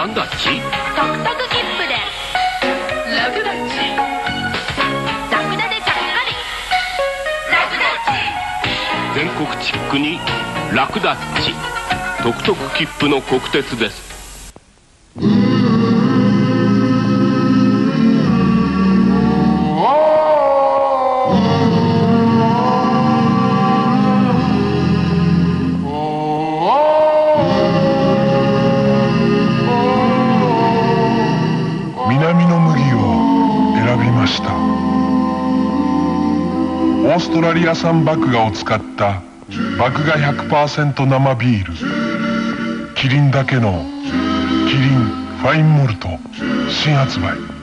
トクトク切符でラクダッチ。ラクダでちゃっかり。ラクダッチ。全国チックに楽ダッチ。特特切符の国鉄です。南ました。オーストラリア産麦芽を使った麦芽100%生ビール。キリンだけのキリンファインモルト。新発売。